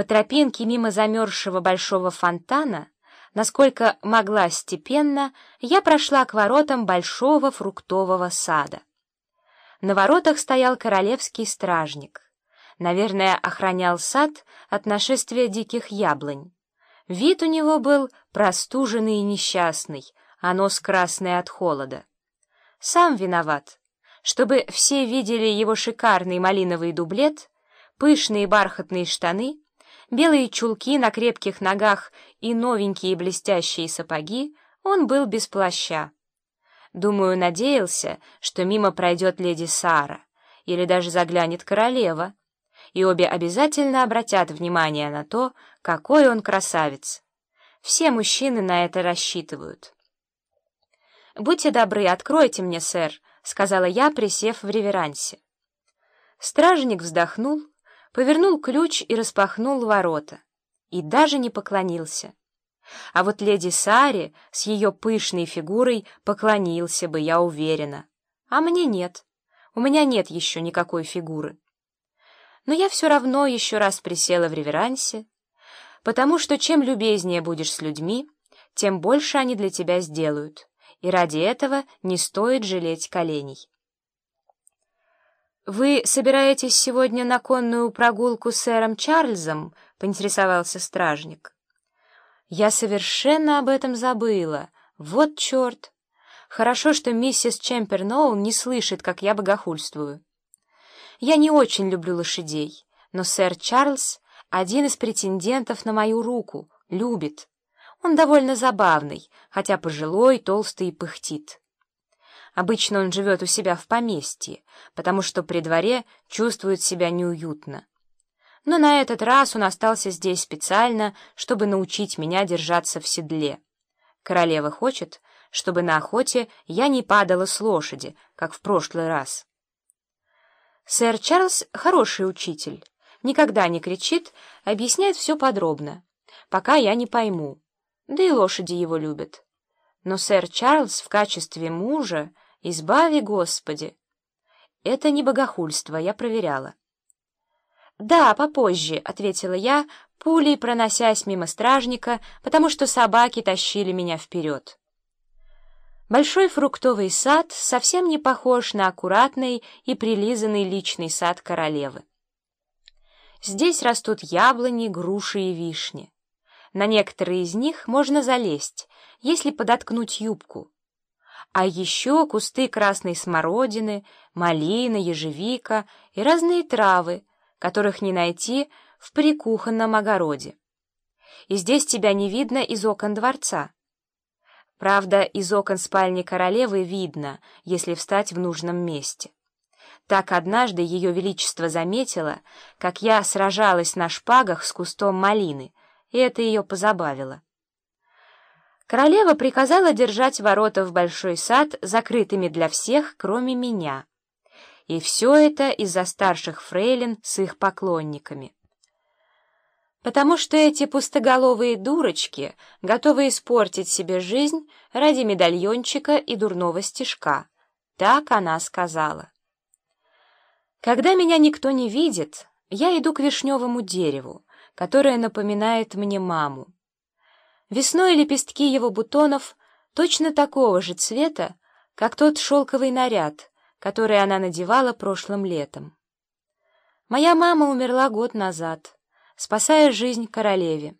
По тропинке мимо замерзшего большого фонтана, насколько могла степенно, я прошла к воротам большого фруктового сада. На воротах стоял королевский стражник. Наверное, охранял сад от нашествия диких яблонь. Вид у него был простуженный и несчастный, а нос красный от холода. Сам виноват. Чтобы все видели его шикарный малиновый дублет, пышные бархатные штаны, белые чулки на крепких ногах и новенькие блестящие сапоги, он был без плаща. Думаю, надеялся, что мимо пройдет леди Сара, или даже заглянет королева, и обе обязательно обратят внимание на то, какой он красавец. Все мужчины на это рассчитывают. «Будьте добры, откройте мне, сэр», — сказала я, присев в реверансе. Стражник вздохнул, повернул ключ и распахнул ворота. И даже не поклонился. А вот леди Саре с ее пышной фигурой поклонился бы, я уверена. А мне нет. У меня нет еще никакой фигуры. Но я все равно еще раз присела в реверансе, потому что чем любезнее будешь с людьми, тем больше они для тебя сделают и ради этого не стоит жалеть коленей. «Вы собираетесь сегодня на конную прогулку с сэром Чарльзом?» — поинтересовался стражник. «Я совершенно об этом забыла. Вот черт! Хорошо, что миссис Чемперноул не слышит, как я богохульствую. Я не очень люблю лошадей, но сэр Чарльз — один из претендентов на мою руку, любит». Он довольно забавный, хотя пожилой, толстый и пыхтит. Обычно он живет у себя в поместье, потому что при дворе чувствует себя неуютно. Но на этот раз он остался здесь специально, чтобы научить меня держаться в седле. Королева хочет, чтобы на охоте я не падала с лошади, как в прошлый раз. Сэр Чарльз — хороший учитель, никогда не кричит, объясняет все подробно, пока я не пойму да и лошади его любят. Но сэр Чарльз в качестве мужа, избави Господи! Это не богохульство, я проверяла. «Да, попозже», — ответила я, пулей проносясь мимо стражника, потому что собаки тащили меня вперед. Большой фруктовый сад совсем не похож на аккуратный и прилизанный личный сад королевы. Здесь растут яблони, груши и вишни. На некоторые из них можно залезть, если подоткнуть юбку. А еще кусты красной смородины, малина, ежевика и разные травы, которых не найти в прикухонном огороде. И здесь тебя не видно из окон дворца. Правда, из окон спальни королевы видно, если встать в нужном месте. Так однажды Ее Величество заметило, как я сражалась на шпагах с кустом малины — и это ее позабавило. Королева приказала держать ворота в большой сад закрытыми для всех, кроме меня. И все это из-за старших фрейлин с их поклонниками. Потому что эти пустоголовые дурочки готовы испортить себе жизнь ради медальончика и дурного стишка. Так она сказала. Когда меня никто не видит, я иду к вишневому дереву, которая напоминает мне маму. Весной лепестки его бутонов точно такого же цвета, как тот шелковый наряд, который она надевала прошлым летом. Моя мама умерла год назад, спасая жизнь королеве.